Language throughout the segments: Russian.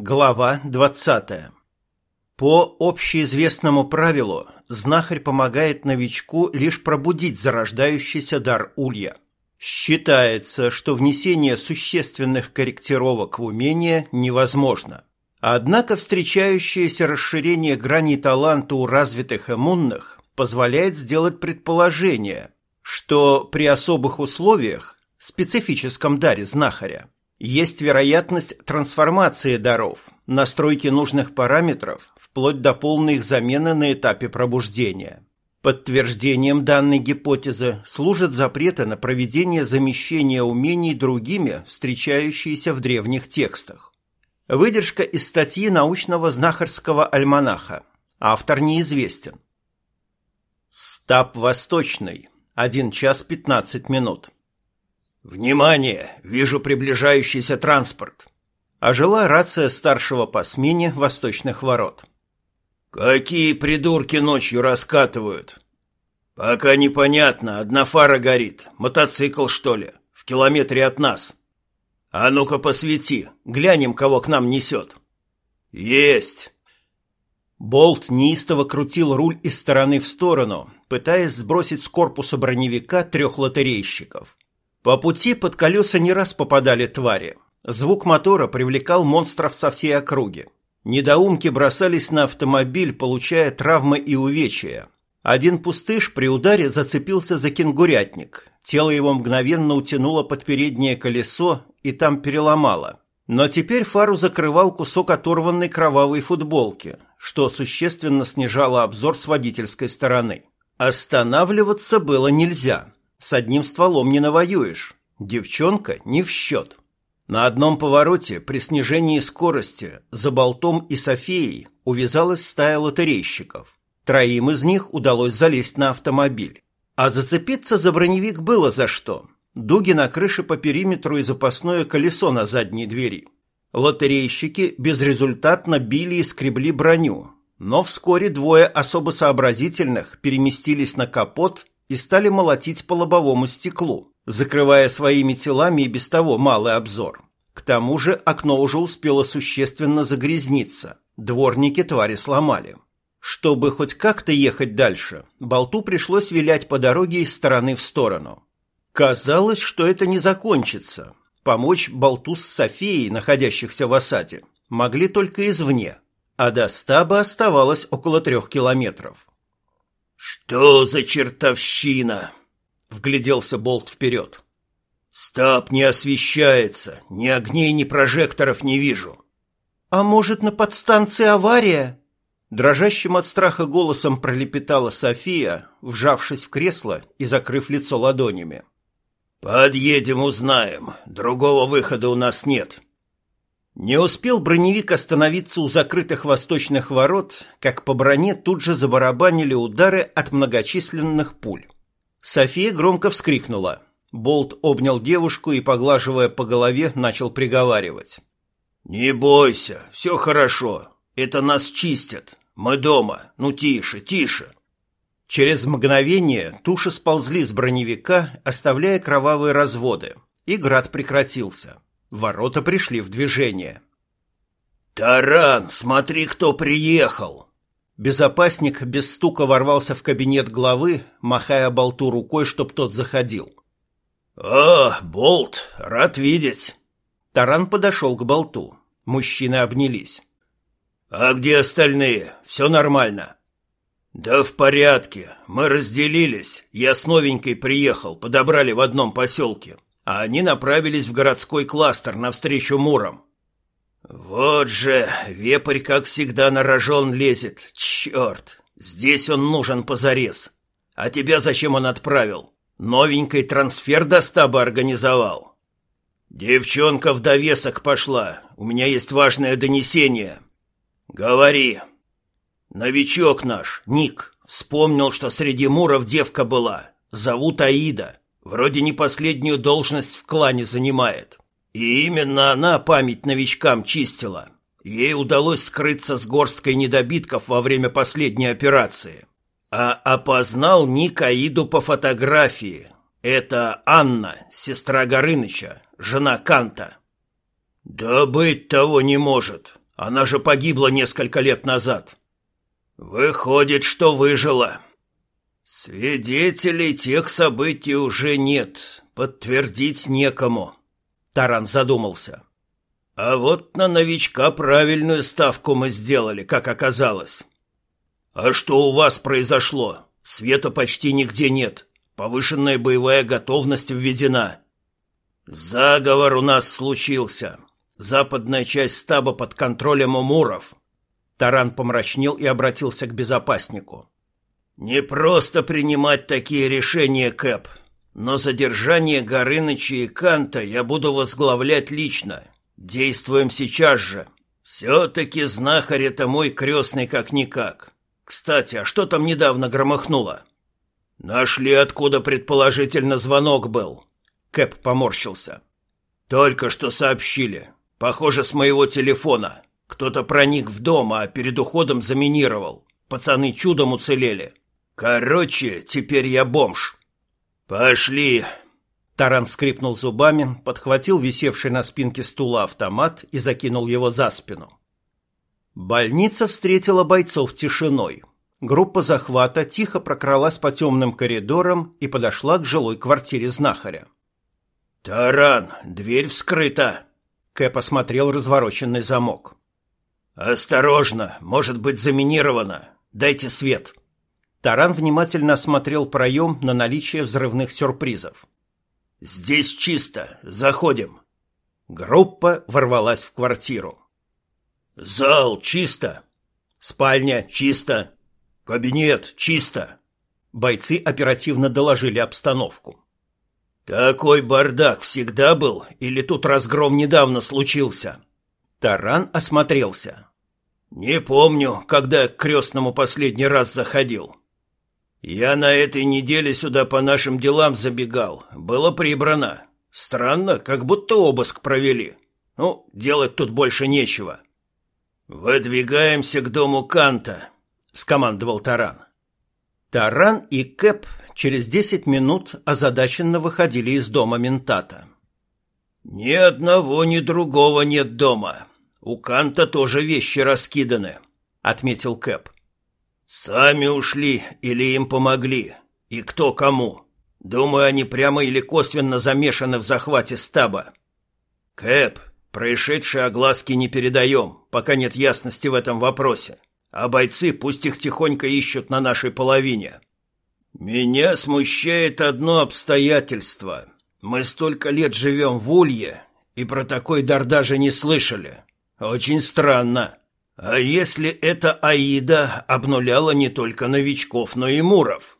Глава 20. По общеизвестному правилу, знахарь помогает новичку лишь пробудить зарождающийся дар улья. Считается, что внесение существенных корректировок в умение невозможно. Однако встречающееся расширение граней таланта у развитых иммунных позволяет сделать предположение, что при особых условиях, специфическом даре знахаря, есть вероятность трансформации даров, настройки нужных параметров, вплоть до полной их замены на этапе пробуждения. Подтверждением данной гипотезы служат запреты на проведение замещения умений другими, встречающиеся в древних текстах. Выдержка из статьи научного знахарского альманаха. Автор неизвестен. Стаб Восточный. 1 час 15 минут. «Внимание! Вижу приближающийся транспорт!» Ожила рация старшего по смене восточных ворот. «Какие придурки ночью раскатывают?» «Пока непонятно. Одна фара горит. Мотоцикл, что ли? В километре от нас. А ну-ка посвети. Глянем, кого к нам несет». «Есть!» Болт неистово крутил руль из стороны в сторону, пытаясь сбросить с корпуса броневика трех лотерейщиков. По пути под колеса не раз попадали твари. Звук мотора привлекал монстров со всей округи. Недоумки бросались на автомобиль, получая травмы и увечья. Один пустыш при ударе зацепился за кенгурятник. Тело его мгновенно утянуло под переднее колесо и там переломало. Но теперь фару закрывал кусок оторванной кровавой футболки, что существенно снижало обзор с водительской стороны. Останавливаться было нельзя. С одним стволом не навоюешь. Девчонка не в счет. На одном повороте при снижении скорости за болтом и Софией увязалась стая лотерейщиков. Троим из них удалось залезть на автомобиль. А зацепиться за броневик было за что. Дуги на крыше по периметру и запасное колесо на задней двери. Лотерейщики безрезультатно били и скребли броню, но вскоре двое особо сообразительных переместились на капот и стали молотить по лобовому стеклу, закрывая своими телами и без того малый обзор. К тому же окно уже успело существенно загрязниться, дворники твари сломали. Чтобы хоть как-то ехать дальше, болту пришлось вилять по дороге из стороны в сторону. Казалось, что это не закончится. Помочь болту с Софией, находящихся в осаде, могли только извне, а до стаба оставалось около трех километров. «Что за чертовщина?» — вгляделся Болт вперед. «Стаб не освещается, ни огней, ни прожекторов не вижу». «А может, на подстанции авария?» Дрожащим от страха голосом пролепетала София, вжавшись в кресло и закрыв лицо ладонями. «Подъедем, узнаем. Другого выхода у нас нет». Не успел броневик остановиться у закрытых восточных ворот, как по броне тут же забарабанили удары от многочисленных пуль. София громко вскрикнула. Болт обнял девушку и, поглаживая по голове, начал приговаривать. «Не бойся, все хорошо. Это нас чистят. Мы дома. Ну, тише, тише». Через мгновение туши сползли с броневика, оставляя кровавые разводы, и град прекратился. Ворота пришли в движение. «Таран, смотри, кто приехал!» Безопасник без стука ворвался в кабинет главы, махая болту рукой, чтоб тот заходил. «О, Болт, рад видеть!» Таран подошел к болту. Мужчины обнялись. «А где остальные? Все нормально?» «Да в порядке. Мы разделились. Я с новенькой приехал, подобрали в одном поселке а они направились в городской кластер навстречу Мурам. «Вот же, вепрь, как всегда, на рожон лезет. Черт, здесь он нужен позарез. А тебя зачем он отправил? Новенький трансфер до стаба организовал?» «Девчонка в довесок пошла. У меня есть важное донесение». «Говори». «Новичок наш, Ник, вспомнил, что среди муров девка была. Зовут Аида. Вроде не последнюю должность в клане занимает. И именно она память новичкам чистила. Ей удалось скрыться с горсткой недобитков во время последней операции. А опознал Ник Аиду по фотографии. Это Анна, сестра Горыныча, жена Канта. «Да быть того не может. Она же погибла несколько лет назад. Выходит, что выжила. Свидетелей тех событий уже нет, подтвердить некому. Таран задумался. А вот на новичка правильную ставку мы сделали, как оказалось. А что у вас произошло? Света почти нигде нет. Повышенная боевая готовность введена. Заговор у нас случился. Западная часть стаба под контролем умуров. Таран помрачнел и обратился к безопаснику. Не просто принимать такие решения, Кэп, но задержание Горыныча и Канта я буду возглавлять лично. Действуем сейчас же. Все-таки знахарь это мой крестный как-никак. Кстати, а что там недавно громыхнуло? Нашли, откуда предположительно звонок был. Кэп поморщился. Только что сообщили. Похоже, с моего телефона. Кто-то проник в дом, а перед уходом заминировал. Пацаны чудом уцелели. Короче, теперь я бомж. Пошли. Таран скрипнул зубами, подхватил висевший на спинке стула автомат и закинул его за спину. Больница встретила бойцов тишиной. Группа захвата тихо прокралась по темным коридорам и подошла к жилой квартире знахаря. «Таран, дверь вскрыта!» Кэп осмотрел развороченный замок. «Осторожно, может быть заминировано. Дайте свет». Таран внимательно осмотрел проем на наличие взрывных сюрпризов. «Здесь чисто. Заходим». Группа ворвалась в квартиру. «Зал чисто. Спальня чисто. Кабинет чисто». Бойцы оперативно доложили обстановку. «Такой бардак всегда был, или тут разгром недавно случился?» Таран осмотрелся. «Не помню, когда к крестному последний раз заходил. Я на этой неделе сюда по нашим делам забегал. Было прибрано. Странно, как будто обыск провели. Ну, делать тут больше нечего». «Выдвигаемся к дому Канта», — скомандовал Таран. Таран и Кэп через десять минут озадаченно выходили из дома ментата. «Ни одного, ни другого нет дома. У Канта тоже вещи раскиданы», — отметил Кэп. «Сами ушли или им помогли? И кто кому? Думаю, они прямо или косвенно замешаны в захвате стаба. Кэп, происшедшие огласки не передаем, пока нет ясности в этом вопросе. А бойцы пусть их тихонько ищут на нашей половине. «Меня смущает одно обстоятельство. Мы столько лет живем в Улье, и про такой дар даже не слышали. Очень странно. А если эта Аида обнуляла не только новичков, но и муров?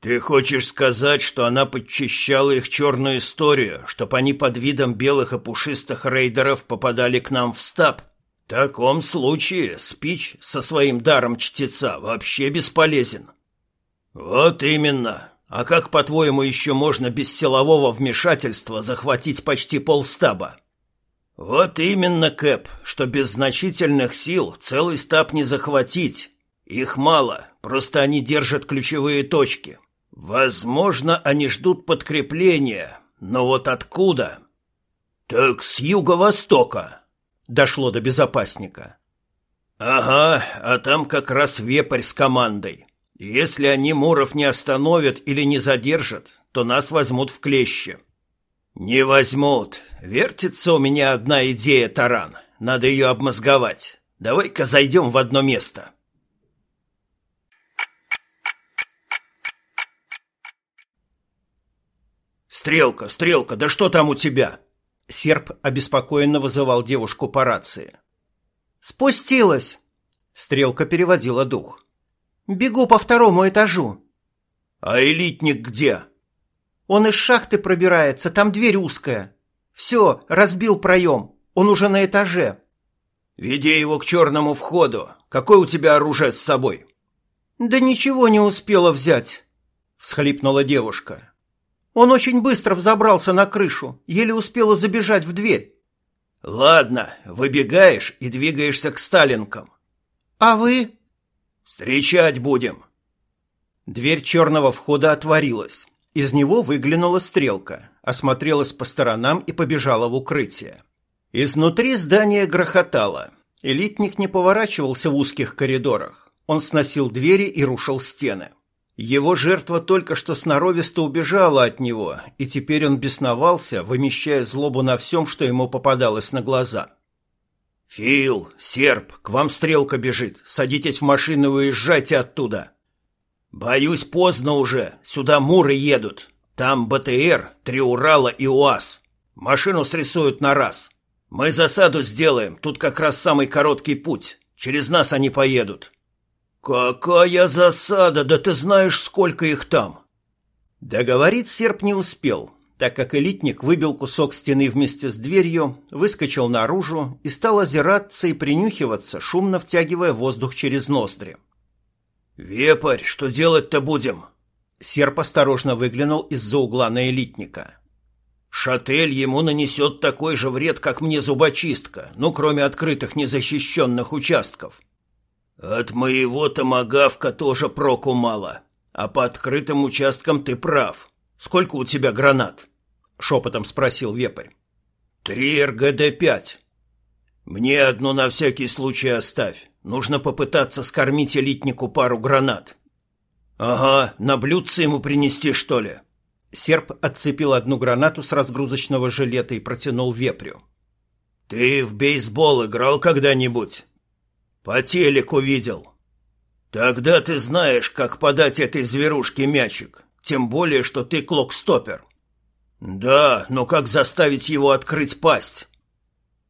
Ты хочешь сказать, что она подчищала их черную историю, чтоб они под видом белых и пушистых рейдеров попадали к нам в стаб? В таком случае спич со своим даром чтеца вообще бесполезен». «Вот именно. А как, по-твоему, еще можно без силового вмешательства захватить почти полстаба?» «Вот именно, Кэп, что без значительных сил целый стаб не захватить. Их мало, просто они держат ключевые точки. Возможно, они ждут подкрепления, но вот откуда?» «Так с юго-востока», — дошло до безопасника. «Ага, а там как раз вепрь с командой. Если они Муров не остановят или не задержат, то нас возьмут в клещи. Не возьмут. Вертится у меня одна идея, Таран. Надо ее обмозговать. Давай-ка зайдем в одно место. «Стрелка, стрелка, да что там у тебя?» Серп обеспокоенно вызывал девушку по рации. «Спустилась!» Стрелка переводила дух. Бегу по второму этажу. А элитник где? Он из шахты пробирается, там дверь узкая. Все, разбил проем. Он уже на этаже. Веди его к черному входу. Какое у тебя оружие с собой? Да ничего не успела взять, всхлипнула девушка. Он очень быстро взобрался на крышу, еле успела забежать в дверь. Ладно, выбегаешь и двигаешься к Сталинкам. А вы? «Встречать будем!» Дверь черного входа отворилась. Из него выглянула стрелка, осмотрелась по сторонам и побежала в укрытие. Изнутри здание грохотало. Элитник не поворачивался в узких коридорах. Он сносил двери и рушил стены. Его жертва только что сноровисто убежала от него, и теперь он бесновался, вымещая злобу на всем, что ему попадалось на глаза. «Фил, серп, к вам стрелка бежит. Садитесь в машину и уезжайте оттуда». «Боюсь, поздно уже. Сюда муры едут. Там БТР, три Урала и УАЗ. Машину срисуют на раз. Мы засаду сделаем. Тут как раз самый короткий путь. Через нас они поедут». «Какая засада! Да ты знаешь, сколько их там!» Договорить серп не успел, так как элитник выбил кусок стены вместе с дверью, выскочил наружу и стал озираться и принюхиваться, шумно втягивая воздух через ноздри. «Вепарь, что делать-то будем?» Серп осторожно выглянул из-за угла на элитника. «Шатель ему нанесет такой же вред, как мне зубочистка, ну, кроме открытых незащищенных участков. «От моего томагавка тоже проку мало. А по открытым участкам ты прав. Сколько у тебя гранат?» — шепотом спросил вепрь. «Три РГД-5. Мне одну на всякий случай оставь. Нужно попытаться скормить элитнику пару гранат». «Ага, на блюдце ему принести, что ли?» Серп отцепил одну гранату с разгрузочного жилета и протянул вепрю. «Ты в бейсбол играл когда-нибудь?» По телеку видел. Тогда ты знаешь, как подать этой зверушке мячик, тем более, что ты клокстопер. Да, но как заставить его открыть пасть?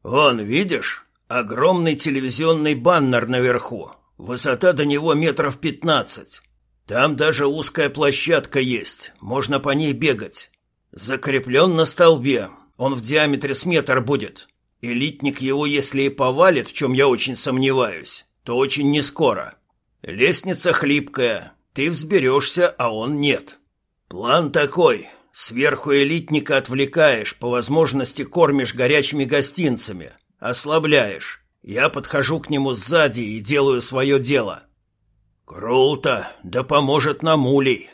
Вон, видишь, огромный телевизионный баннер наверху, высота до него метров пятнадцать. Там даже узкая площадка есть, можно по ней бегать. Закреплен на столбе, он в диаметре с метр будет. Элитник его, если и повалит, в чем я очень сомневаюсь, то очень нескоро. Лестница хлипкая, ты взберешься, а он нет. План такой. Сверху элитника отвлекаешь, по возможности кормишь горячими гостинцами, ослабляешь. Я подхожу к нему сзади и делаю свое дело. Круто, да поможет нам улей.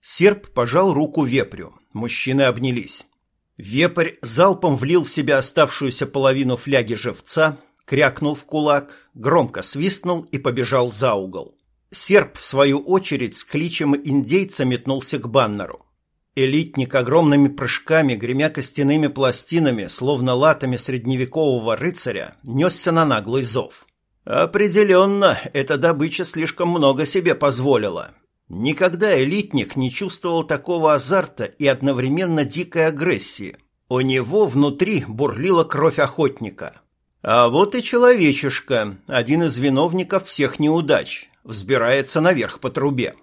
Серп пожал руку вепрю. Мужчины обнялись. Вепрь залпом влил в себя оставшуюся половину фляги живца, крякнул в кулак, громко свистнул и побежал за угол. Серп, в свою очередь, с кличем индейца метнулся к баннеру. Элитник огромными прыжками, гремя костяными пластинами, словно латами средневекового рыцаря, несся на наглый зов. Определенно, эта добыча слишком много себе позволила. Никогда элитник не чувствовал такого азарта и одновременно дикой агрессии. У него внутри бурлила кровь охотника. А вот и человечишка, один из виновников всех неудач, взбирается наверх по трубе.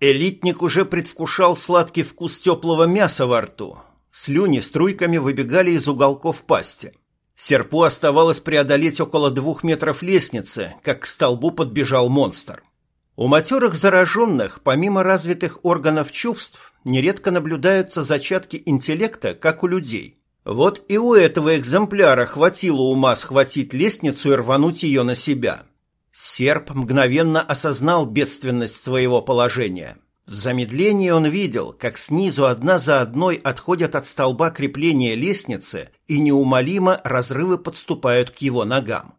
Элитник уже предвкушал сладкий вкус теплого мяса во рту. Слюни струйками выбегали из уголков пасти. Серпу оставалось преодолеть около двух метров лестницы, как к столбу подбежал монстр. У матерых зараженных, помимо развитых органов чувств, нередко наблюдаются зачатки интеллекта, как у людей. Вот и у этого экземпляра хватило ума схватить лестницу и рвануть ее на себя. Серп мгновенно осознал бедственность своего положения. В замедлении он видел, как снизу одна за одной отходят от столба крепления лестницы и неумолимо разрывы подступают к его ногам.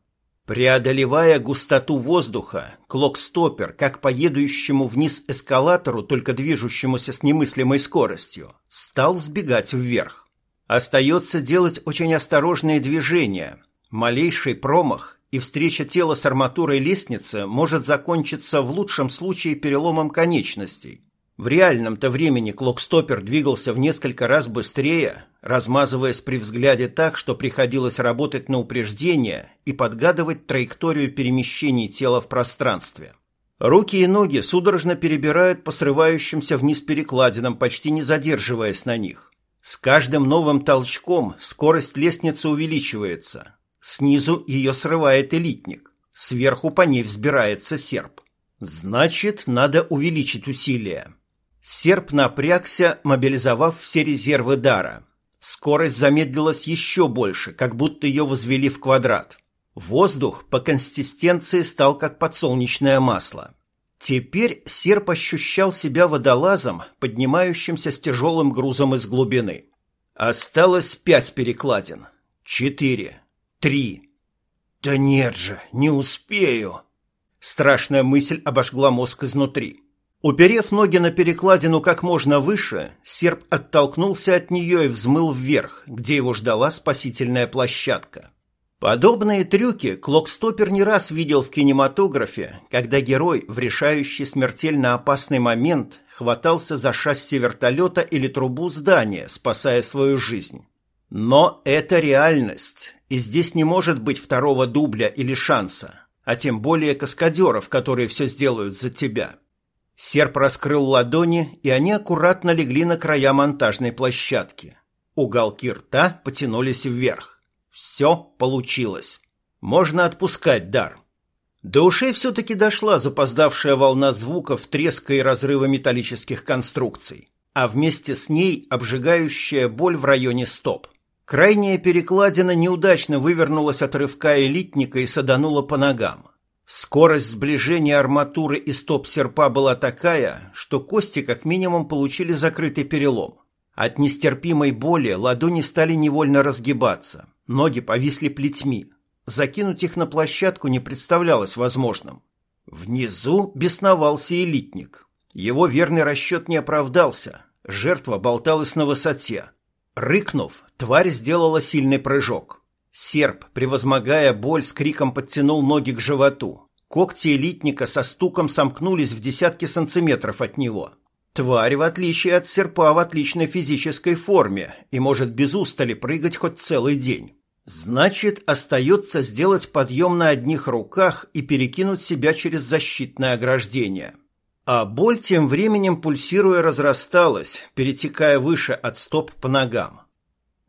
Преодолевая густоту воздуха, клокстопер, как по едущему вниз эскалатору, только движущемуся с немыслимой скоростью, стал сбегать вверх. Остается делать очень осторожные движения. Малейший промах и встреча тела с арматурой лестницы может закончиться в лучшем случае переломом конечностей, в реальном-то времени клокстопер двигался в несколько раз быстрее, размазываясь при взгляде так, что приходилось работать на упреждение и подгадывать траекторию перемещений тела в пространстве. Руки и ноги судорожно перебирают по срывающимся вниз перекладинам, почти не задерживаясь на них. С каждым новым толчком скорость лестницы увеличивается. Снизу ее срывает элитник, сверху по ней взбирается серп. Значит, надо увеличить усилия. Серп напрягся, мобилизовав все резервы дара. Скорость замедлилась еще больше, как будто ее возвели в квадрат. Воздух по консистенции стал как подсолнечное масло. Теперь серп ощущал себя водолазом, поднимающимся с тяжелым грузом из глубины. Осталось пять перекладин. Четыре. Три. Да нет же, не успею. Страшная мысль обожгла мозг изнутри. Уперев ноги на перекладину как можно выше, серп оттолкнулся от нее и взмыл вверх, где его ждала спасительная площадка. Подобные трюки Клокстопер не раз видел в кинематографе, когда герой в решающий смертельно опасный момент хватался за шасси вертолета или трубу здания, спасая свою жизнь. Но это реальность, и здесь не может быть второго дубля или шанса, а тем более каскадеров, которые все сделают за тебя. Серп раскрыл ладони, и они аккуратно легли на края монтажной площадки. Уголки рта потянулись вверх. Все получилось. Можно отпускать дар. До ушей все-таки дошла запоздавшая волна звуков треска и разрыва металлических конструкций, а вместе с ней обжигающая боль в районе стоп. Крайняя перекладина неудачно вывернулась от рывка элитника и саданула по ногам. Скорость сближения арматуры и стоп-серпа была такая, что кости как минимум получили закрытый перелом. От нестерпимой боли ладони стали невольно разгибаться, ноги повисли плетьми. Закинуть их на площадку не представлялось возможным. Внизу бесновался элитник. Его верный расчет не оправдался. Жертва болталась на высоте. Рыкнув, тварь сделала сильный прыжок. Серп, превозмогая боль, с криком подтянул ноги к животу. Когти элитника со стуком сомкнулись в десятки сантиметров от него. Тварь, в отличие от серпа, в отличной физической форме и может без устали прыгать хоть целый день. Значит, остается сделать подъем на одних руках и перекинуть себя через защитное ограждение. А боль тем временем пульсируя разрасталась, перетекая выше от стоп по ногам.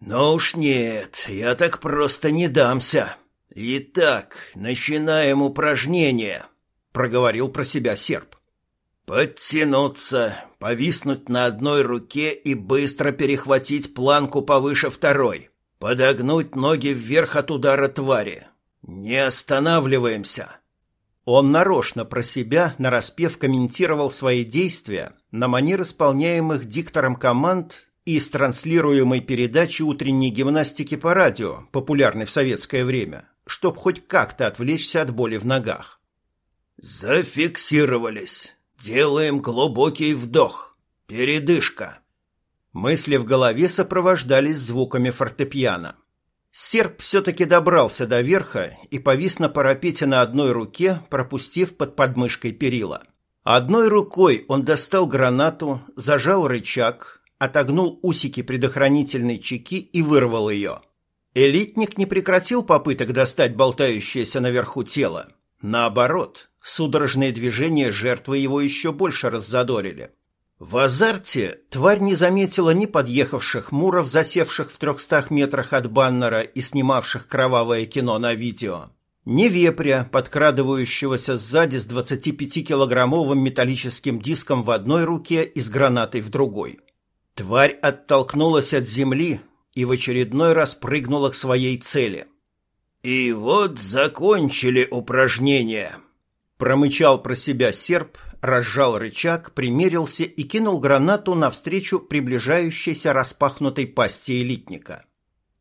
«Ну уж нет, я так просто не дамся. Итак, начинаем упражнение», — проговорил про себя серп. «Подтянуться, повиснуть на одной руке и быстро перехватить планку повыше второй. Подогнуть ноги вверх от удара твари. Не останавливаемся». Он нарочно про себя нараспев комментировал свои действия на манер исполняемых диктором команд из транслируемой передачи утренней гимнастики по радио, популярной в советское время, чтобы хоть как-то отвлечься от боли в ногах. «Зафиксировались. Делаем глубокий вдох. Передышка». Мысли в голове сопровождались звуками фортепиано. Серп все-таки добрался до верха и повис на парапете на одной руке, пропустив под подмышкой перила. Одной рукой он достал гранату, зажал рычаг, отогнул усики предохранительной чеки и вырвал ее. Элитник не прекратил попыток достать болтающееся наверху тело. Наоборот, судорожные движения жертвы его еще больше раззадорили. В азарте тварь не заметила ни подъехавших муров, засевших в трехстах метрах от баннера и снимавших кровавое кино на видео, ни вепря, подкрадывающегося сзади с 25-килограммовым металлическим диском в одной руке и с гранатой в другой. Тварь оттолкнулась от земли и в очередной раз прыгнула к своей цели. «И вот закончили упражнение», — промычал про себя серп, разжал рычаг, примерился и кинул гранату навстречу приближающейся распахнутой пасти элитника.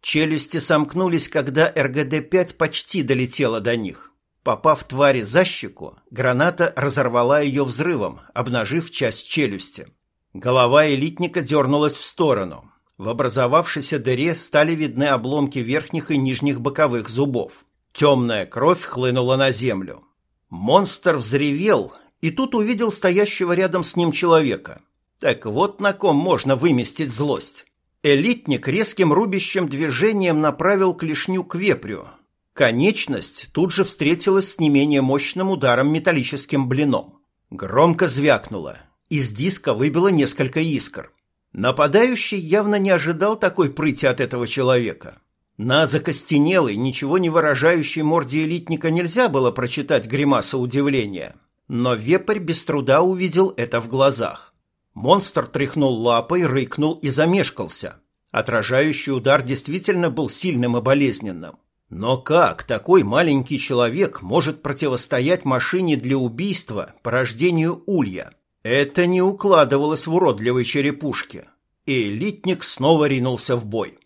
Челюсти сомкнулись, когда РГД-5 почти долетела до них. Попав твари за щеку, граната разорвала ее взрывом, обнажив часть челюсти. Голова элитника дернулась в сторону. В образовавшейся дыре стали видны обломки верхних и нижних боковых зубов. Темная кровь хлынула на землю. Монстр взревел, и тут увидел стоящего рядом с ним человека. Так вот на ком можно выместить злость. Элитник резким рубящим движением направил клешню к вепрю. Конечность тут же встретилась с не менее мощным ударом металлическим блином. Громко звякнуло. Из диска выбило несколько искр. Нападающий явно не ожидал такой прыти от этого человека. На закостенелой, ничего не выражающей морде элитника нельзя было прочитать гримаса удивления. Но вепрь без труда увидел это в глазах. Монстр тряхнул лапой, рыкнул и замешкался. Отражающий удар действительно был сильным и болезненным. Но как такой маленький человек может противостоять машине для убийства по рождению Улья? Это не укладывалось в уродливой черепушке, и элитник снова ринулся в бой.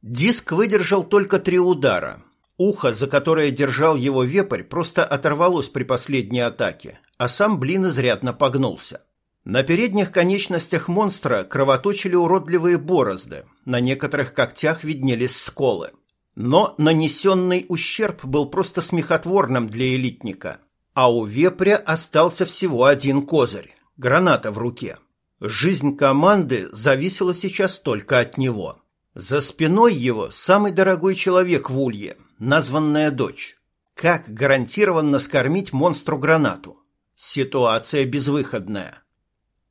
Диск выдержал только три удара. Ухо, за которое держал его вепрь, просто оторвалось при последней атаке, а сам блин изрядно погнулся. На передних конечностях монстра кровоточили уродливые борозды, на некоторых когтях виднелись сколы. Но нанесенный ущерб был просто смехотворным для элитника, а у вепря остался всего один козырь – граната в руке. Жизнь команды зависела сейчас только от него. За спиной его самый дорогой человек в Улье, названная дочь. Как гарантированно скормить монстру гранату? Ситуация безвыходная.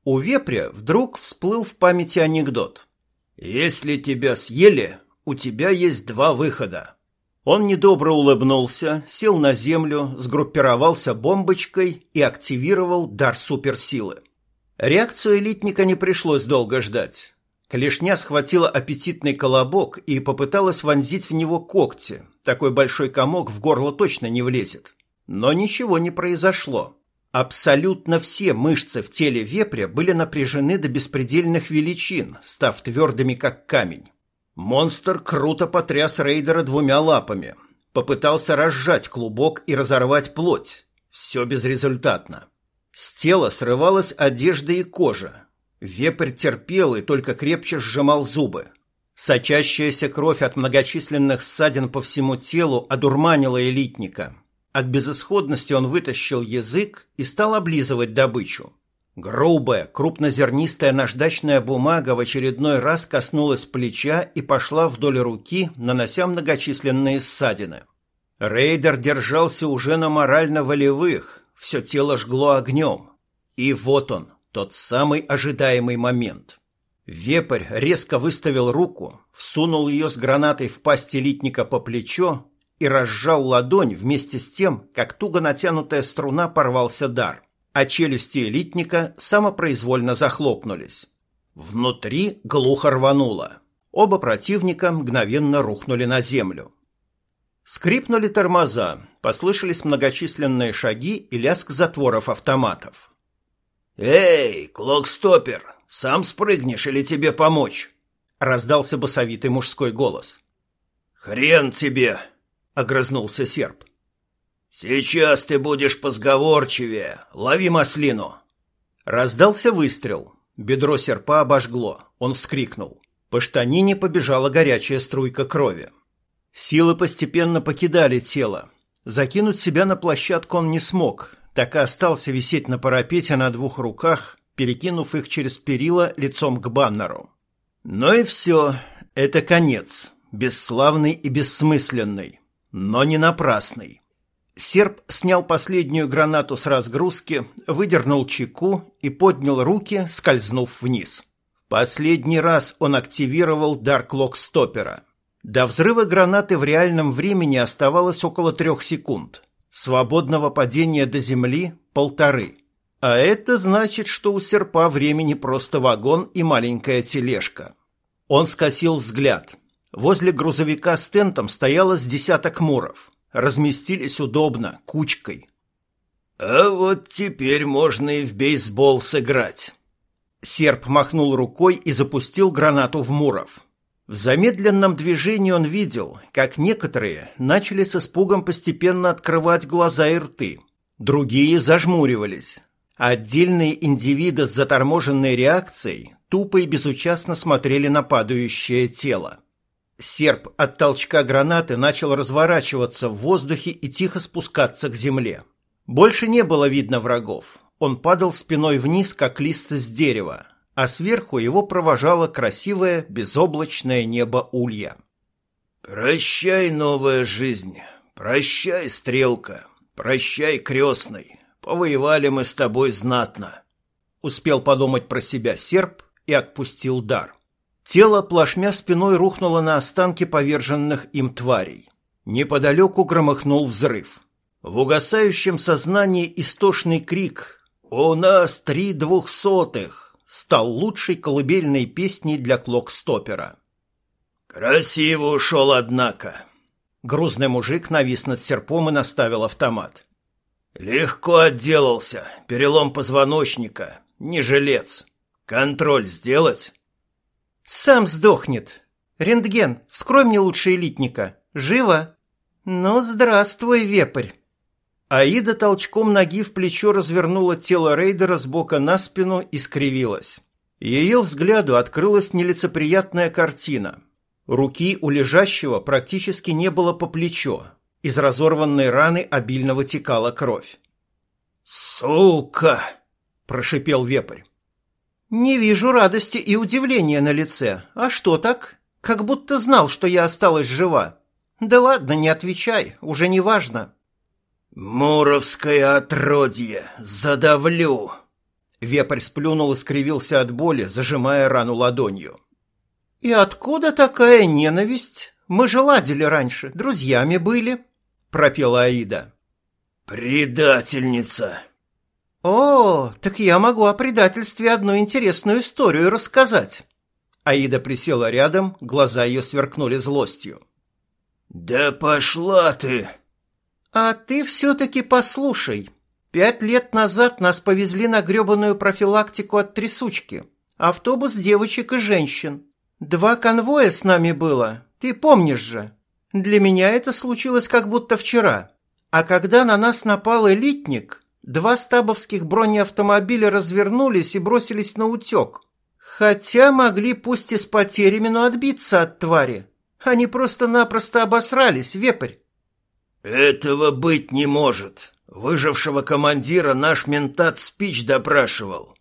У вепря вдруг всплыл в памяти анекдот. «Если тебя съели, у тебя есть два выхода». Он недобро улыбнулся, сел на землю, сгруппировался бомбочкой и активировал дар суперсилы. Реакцию элитника не пришлось долго ждать. Клешня схватила аппетитный колобок и попыталась вонзить в него когти. Такой большой комок в горло точно не влезет. Но ничего не произошло. Абсолютно все мышцы в теле вепря были напряжены до беспредельных величин, став твердыми как камень. Монстр круто потряс рейдера двумя лапами. Попытался разжать клубок и разорвать плоть. Все безрезультатно. С тела срывалась одежда и кожа. Вепрь терпел и только крепче сжимал зубы. Сочащаяся кровь от многочисленных ссадин по всему телу одурманила элитника – от безысходности он вытащил язык и стал облизывать добычу. Грубая, крупнозернистая наждачная бумага в очередной раз коснулась плеча и пошла вдоль руки, нанося многочисленные ссадины. Рейдер держался уже на морально-волевых, все тело жгло огнем. И вот он, тот самый ожидаемый момент. Вепрь резко выставил руку, всунул ее с гранатой в пасть элитника по плечо и разжал ладонь вместе с тем, как туго натянутая струна порвался дар, а челюсти элитника самопроизвольно захлопнулись. Внутри глухо рвануло. Оба противника мгновенно рухнули на землю. Скрипнули тормоза, послышались многочисленные шаги и лязг затворов автоматов. «Эй, клокстопер, сам спрыгнешь или тебе помочь?» — раздался басовитый мужской голос. «Хрен тебе!» огрызнулся серп. Сейчас ты будешь позговорчивее. Лови маслину. Раздался выстрел. Бедро серпа обожгло. Он вскрикнул. По штанине побежала горячая струйка крови. Силы постепенно покидали тело. Закинуть себя на площадку он не смог, так и остался висеть на парапете на двух руках, перекинув их через перила лицом к баннеру. Но и все, это конец, бесславный и бессмысленный. Но не напрасный. Серп снял последнюю гранату с разгрузки, выдернул чеку и поднял руки, скользнув вниз. В последний раз он активировал дар клок-стопера. До взрыва гранаты в реальном времени оставалось около трех секунд. Свободного падения до земли – полторы. А это значит, что у серпа времени просто вагон и маленькая тележка. Он скосил взгляд – Возле грузовика с тентом стояло с десяток муров. Разместились удобно, кучкой. «А вот теперь можно и в бейсбол сыграть». Серп махнул рукой и запустил гранату в муров. В замедленном движении он видел, как некоторые начали с испугом постепенно открывать глаза и рты. Другие зажмуривались. Отдельные индивиды с заторможенной реакцией тупо и безучастно смотрели на падающее тело. Серп от толчка гранаты начал разворачиваться в воздухе и тихо спускаться к земле. Больше не было видно врагов. Он падал спиной вниз, как лист с дерева, а сверху его провожало красивое безоблачное небо улья. «Прощай, новая жизнь! Прощай, стрелка! Прощай, крестный! Повоевали мы с тобой знатно!» Успел подумать про себя серп и отпустил дар. Тело плашмя спиной рухнуло на останки поверженных им тварей. Неподалеку громыхнул взрыв. В угасающем сознании истошный крик «У нас три двухсотых!» Стал лучшей колыбельной песней для клокстопера. «Красиво ушел, однако!» Грузный мужик навис над серпом и наставил автомат. «Легко отделался. Перелом позвоночника. Не жилец. Контроль сделать?» Сам сдохнет. Рентген, вскрой мне лучше элитника. Живо? «Ну, здравствуй, вепрь!» Аида толчком ноги в плечо развернула тело рейдера с бока на спину и скривилась. Ее взгляду открылась нелицеприятная картина. Руки у лежащего практически не было по плечо. Из разорванной раны обильно вытекала кровь. «Сука!» – прошипел вепрь. «Не вижу радости и удивления на лице. А что так? Как будто знал, что я осталась жива. Да ладно, не отвечай, уже не важно». «Муровское отродье! Задавлю!» Вепрь сплюнул и скривился от боли, зажимая рану ладонью. «И откуда такая ненависть? Мы же ладили раньше, друзьями были», — пропела Аида. «Предательница!» «О, так я могу о предательстве одну интересную историю рассказать». Аида присела рядом, глаза ее сверкнули злостью. «Да пошла ты!» «А ты все-таки послушай. Пять лет назад нас повезли на гребаную профилактику от трясучки. Автобус девочек и женщин. Два конвоя с нами было, ты помнишь же. Для меня это случилось как будто вчера. А когда на нас напал элитник, два стабовских бронеавтомобиля развернулись и бросились на утек. Хотя могли пусть и с потерями, но отбиться от твари. Они просто-напросто обосрались, вепрь. «Этого быть не может. Выжившего командира наш ментат спич допрашивал».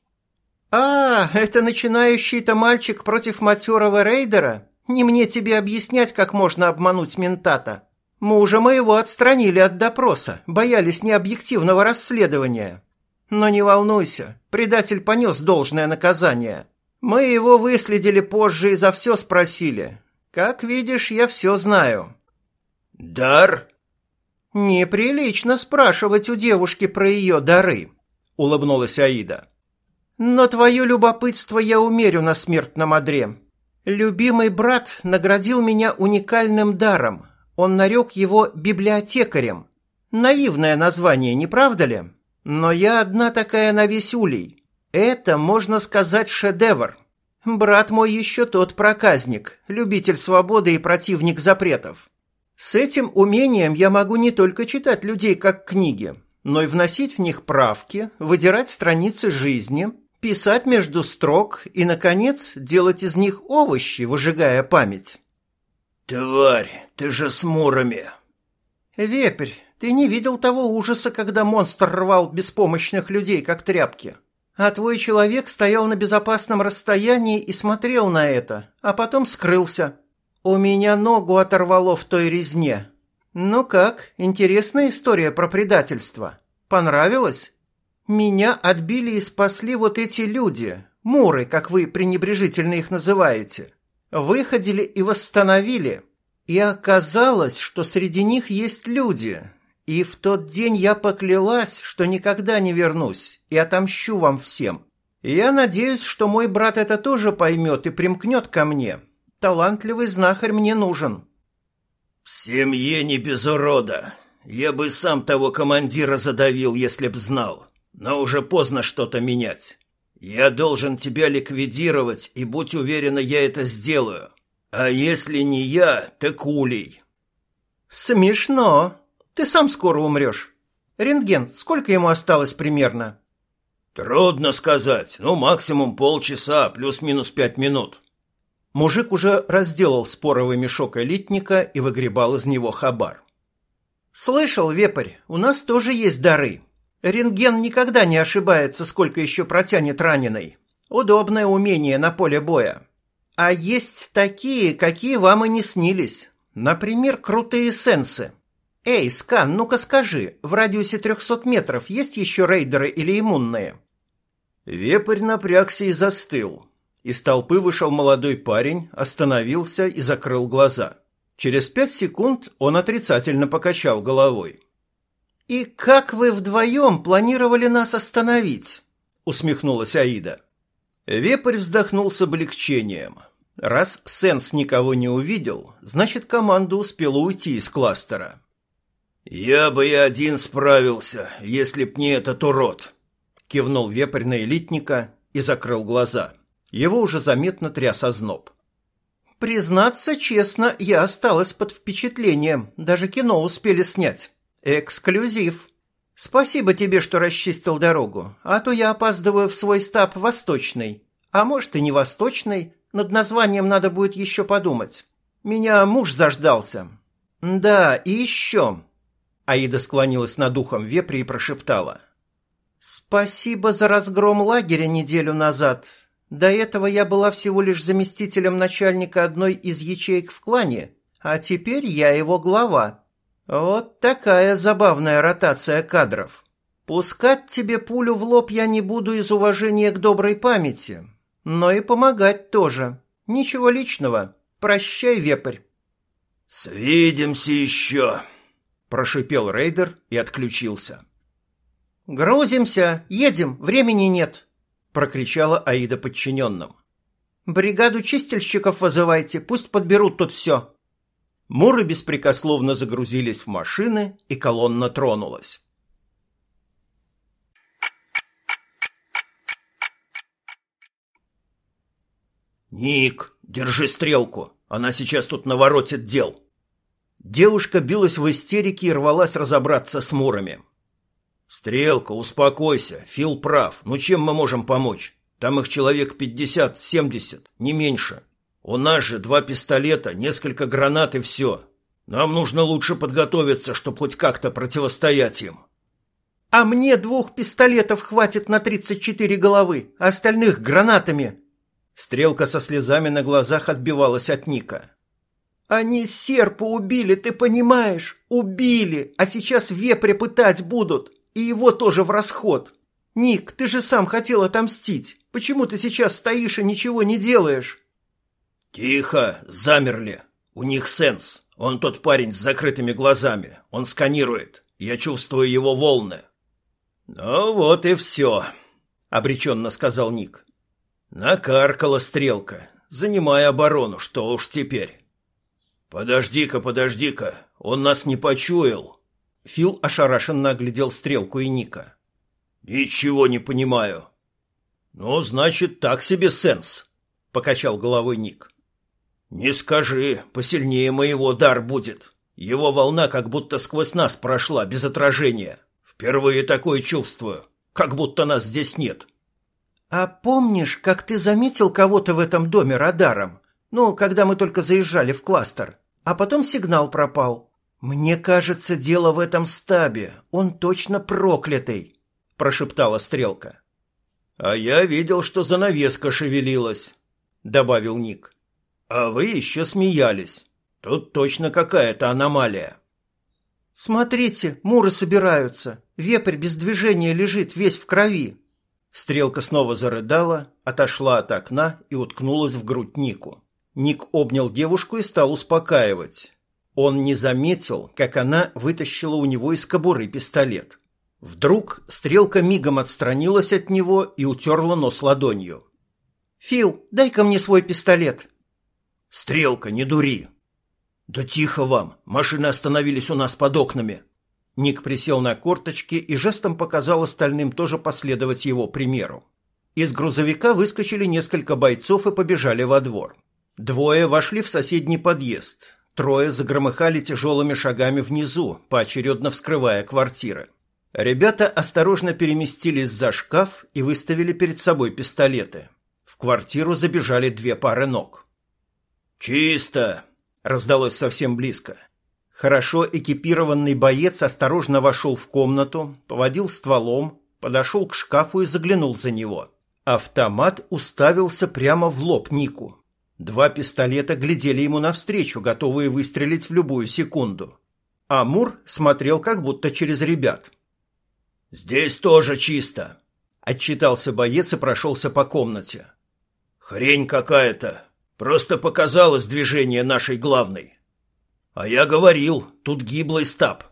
«А, это начинающий-то мальчик против матерого рейдера? Не мне тебе объяснять, как можно обмануть ментата. Мужа моего отстранили от допроса, боялись необъективного расследования. Но не волнуйся, предатель понес должное наказание. Мы его выследили позже и за все спросили. Как видишь, я все знаю». «Дар?» «Неприлично спрашивать у девушки про ее дары», — улыбнулась Аида. «Но твое любопытство я умерю на смертном одре. Любимый брат наградил меня уникальным даром. Он нарек его библиотекарем. Наивное название, не правда ли? Но я одна такая на весь улей. Это, можно сказать, шедевр. Брат мой еще тот проказник, любитель свободы и противник запретов. С этим умением я могу не только читать людей как книги, но и вносить в них правки, выдирать страницы жизни, писать между строк и, наконец, делать из них овощи, выжигая память. «Тварь, ты же с мурами!» «Вепрь, ты не видел того ужаса, когда монстр рвал беспомощных людей, как тряпки. А твой человек стоял на безопасном расстоянии и смотрел на это, а потом скрылся. У меня ногу оторвало в той резне. Ну как, интересная история про предательство. Понравилось? Меня отбили и спасли вот эти люди, муры, как вы пренебрежительно их называете. Выходили и восстановили. И оказалось, что среди них есть люди. И в тот день я поклялась, что никогда не вернусь и отомщу вам всем. Я надеюсь, что мой брат это тоже поймет и примкнет ко мне. Талантливый знахарь мне нужен. В семье не без урода. Я бы сам того командира задавил, если б знал. Но уже поздно что-то менять. Я должен тебя ликвидировать, и будь уверена, я это сделаю. А если не я, так улей. Смешно. Ты сам скоро умрешь. Рентген, сколько ему осталось примерно? Трудно сказать. Ну, максимум полчаса, плюс-минус пять минут. Мужик уже разделал споровый мешок элитника и выгребал из него хабар. «Слышал, вепрь, у нас тоже есть дары. Рентген никогда не ошибается, сколько еще протянет раненый. Удобное умение на поле боя. А есть такие, какие вам и не снились. Например, крутые сенсы. Эй, Скан, ну-ка скажи, в радиусе 300 метров есть еще рейдеры или иммунные?» Вепрь напрягся и застыл, из толпы вышел молодой парень, остановился и закрыл глаза. Через пять секунд он отрицательно покачал головой. «И как вы вдвоем планировали нас остановить?» — усмехнулась Аида. Вепрь вздохнул с облегчением. Раз Сенс никого не увидел, значит, команда успела уйти из кластера. «Я бы и один справился, если б не этот урод», — кивнул вепрь на элитника и закрыл глаза. Его уже заметно тряс озноб. Признаться честно, я осталась под впечатлением. Даже кино успели снять. Эксклюзив. Спасибо тебе, что расчистил дорогу, а то я опаздываю в свой стаб восточный. А может и не восточный, над названием надо будет еще подумать. Меня муж заждался. Да, и еще. Аида склонилась над ухом вепри и прошептала. «Спасибо за разгром лагеря неделю назад. До этого я была всего лишь заместителем начальника одной из ячеек в клане, а теперь я его глава. Вот такая забавная ротация кадров. Пускать тебе пулю в лоб я не буду из уважения к доброй памяти, но и помогать тоже. Ничего личного. Прощай, вепрь». «Свидимся еще!» — прошипел рейдер и отключился. «Грузимся, едем, времени нет!» — прокричала Аида подчиненным. «Бригаду чистильщиков вызывайте, пусть подберут тут все!» Муры беспрекословно загрузились в машины, и колонна тронулась. «Ник, держи стрелку, она сейчас тут наворотит дел!» Девушка билась в истерике и рвалась разобраться с Мурами. «Стрелка, успокойся, Фил прав. Ну чем мы можем помочь? Там их человек пятьдесят-семьдесят, не меньше. У нас же два пистолета, несколько гранат и все. Нам нужно лучше подготовиться, чтобы хоть как-то противостоять им». «А мне двух пистолетов хватит на тридцать четыре головы, а остальных гранатами!» Стрелка со слезами на глазах отбивалась от Ника. Они серпа убили, ты понимаешь? Убили, а сейчас вепря пытать будут, и его тоже в расход. Ник, ты же сам хотел отомстить. Почему ты сейчас стоишь и ничего не делаешь? Тихо, замерли. У них сенс. Он тот парень с закрытыми глазами. Он сканирует. Я чувствую его волны. Ну вот и все, обреченно сказал Ник. Накаркала стрелка. Занимая оборону, что уж теперь. «Подожди-ка, подожди-ка, он нас не почуял!» Фил ошарашенно оглядел стрелку и Ника. «Ничего не понимаю». «Ну, значит, так себе сенс», — покачал головой Ник. «Не скажи, посильнее моего дар будет. Его волна как будто сквозь нас прошла, без отражения. Впервые такое чувствую, как будто нас здесь нет». «А помнишь, как ты заметил кого-то в этом доме радаром? Ну, когда мы только заезжали в кластер. А потом сигнал пропал. Мне кажется, дело в этом стабе. Он точно проклятый, прошептала Стрелка. А я видел, что занавеска шевелилась, добавил Ник. А вы еще смеялись. Тут точно какая-то аномалия. Смотрите, муры собираются. Вепрь без движения лежит весь в крови. Стрелка снова зарыдала, отошла от окна и уткнулась в грудь Нику. Ник обнял девушку и стал успокаивать. Он не заметил, как она вытащила у него из кобуры пистолет. Вдруг стрелка мигом отстранилась от него и утерла нос ладонью. «Фил, дай-ка мне свой пистолет». «Стрелка, не дури!» «Да тихо вам! Машины остановились у нас под окнами!» Ник присел на корточки и жестом показал остальным тоже последовать его примеру. Из грузовика выскочили несколько бойцов и побежали во двор. Двое вошли в соседний подъезд. Трое загромыхали тяжелыми шагами внизу, поочередно вскрывая квартиры. Ребята осторожно переместились за шкаф и выставили перед собой пистолеты. В квартиру забежали две пары ног. «Чисто!» — раздалось совсем близко. Хорошо экипированный боец осторожно вошел в комнату, поводил стволом, подошел к шкафу и заглянул за него. Автомат уставился прямо в лоб Нику. Два пистолета глядели ему навстречу, готовые выстрелить в любую секунду. Амур смотрел как будто через ребят. «Здесь тоже чисто», — отчитался боец и прошелся по комнате. «Хрень какая-то. Просто показалось движение нашей главной». «А я говорил, тут гиблый стаб».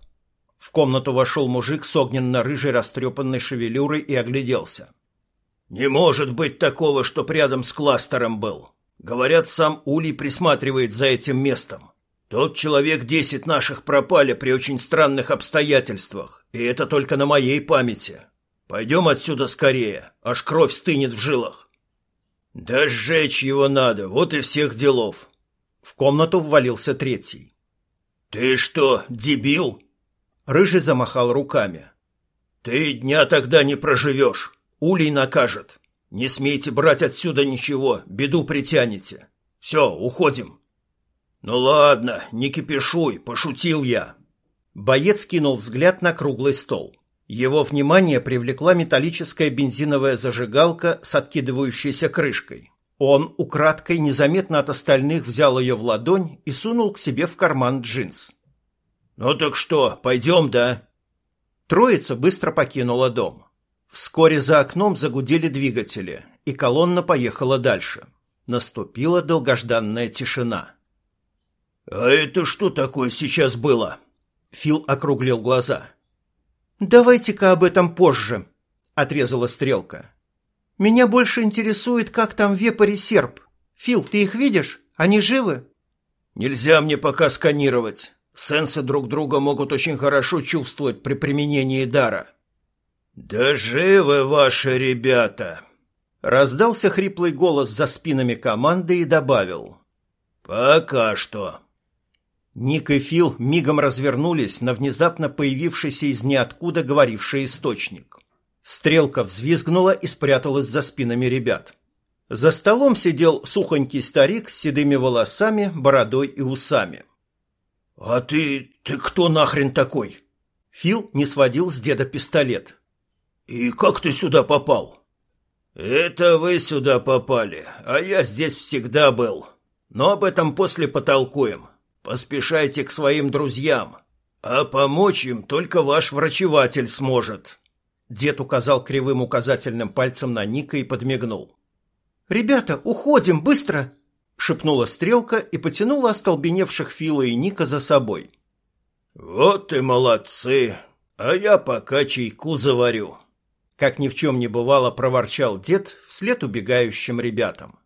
В комнату вошел мужик с огненно-рыжей растрепанной шевелюрой и огляделся. «Не может быть такого, чтоб рядом с кластером был. Говорят, сам Улей присматривает за этим местом. Тот человек десять наших пропали при очень странных обстоятельствах, и это только на моей памяти. Пойдем отсюда скорее, аж кровь стынет в жилах. Да сжечь его надо, вот и всех делов. В комнату ввалился третий. «Ты что, дебил?» Рыжий замахал руками. «Ты дня тогда не проживешь. Улей накажет. Не смейте брать отсюда ничего, беду притянете. Все, уходим». «Ну ладно, не кипишуй, пошутил я». Боец кинул взгляд на круглый стол. Его внимание привлекла металлическая бензиновая зажигалка с откидывающейся крышкой. Он украдкой незаметно от остальных взял ее в ладонь и сунул к себе в карман джинс. «Ну так что, пойдем, да?» Троица быстро покинула дом. Вскоре за окном загудели двигатели, и колонна поехала дальше. Наступила долгожданная тишина. «А это что такое сейчас было?» Фил округлил глаза. «Давайте-ка об этом позже», — отрезала стрелка. «Меня больше интересует, как там вепарь и серп. Фил, ты их видишь? Они живы?» «Нельзя мне пока сканировать. Сенсы друг друга могут очень хорошо чувствовать при применении дара». «Да живы ваши ребята!» Раздался хриплый голос за спинами команды и добавил. «Пока что». Ник и Фил мигом развернулись на внезапно появившийся из ниоткуда говоривший источник. Стрелка взвизгнула и спряталась за спинами ребят. За столом сидел сухонький старик с седыми волосами, бородой и усами. «А ты... ты кто нахрен такой?» Фил не сводил с деда пистолет. «И как ты сюда попал?» «Это вы сюда попали, а я здесь всегда был. Но об этом после потолкуем. Поспешайте к своим друзьям, а помочь им только ваш врачеватель сможет». Дед указал кривым указательным пальцем на Ника и подмигнул. «Ребята, уходим, быстро!» — шепнула Стрелка и потянула остолбеневших Фила и Ника за собой. «Вот и молодцы! А я пока чайку заварю!» Как ни в чем не бывало, проворчал дед вслед убегающим ребятам.